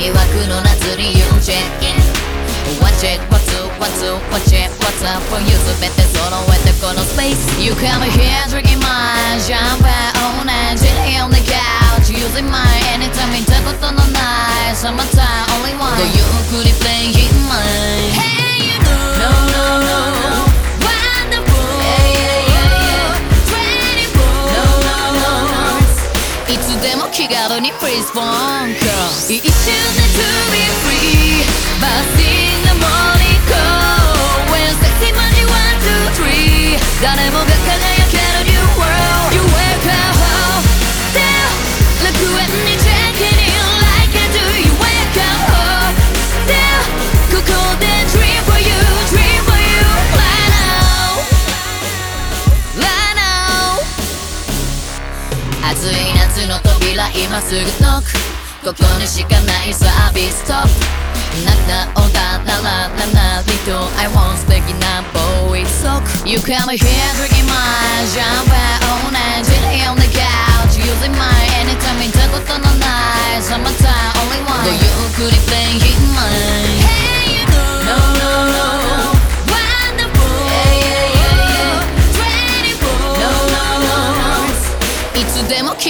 魅惑の夏に You check in One check, one two, one two, one check, what's up for you すて揃えてこのスペース You come here drinking my champagne on a jet on the couch Using my anytime 見たことのない Summertime いつでも気軽に Please phone call 一瞬で to be free Bus in the morning call When sexy money one two three 誰もが輝ける new world You wake up home Still 楽園に checking in like I do You wake up home Still ここで dream for you dream for you right now right now 暑い 夏の扉今すぐノックここにしかないサービストップなったおだならななりと I want 素敵なボーイソック You come here drinking my champagne all night chilling on the couch つでも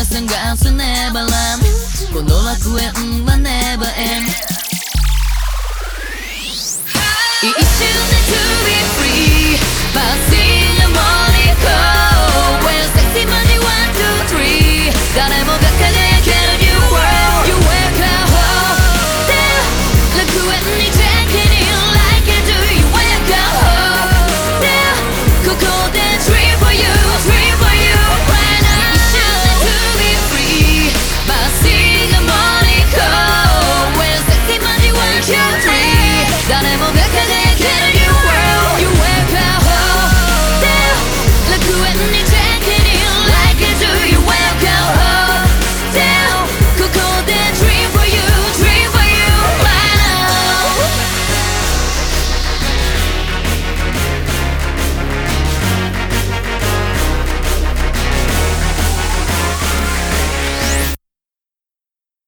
が探すネバランこの楽園は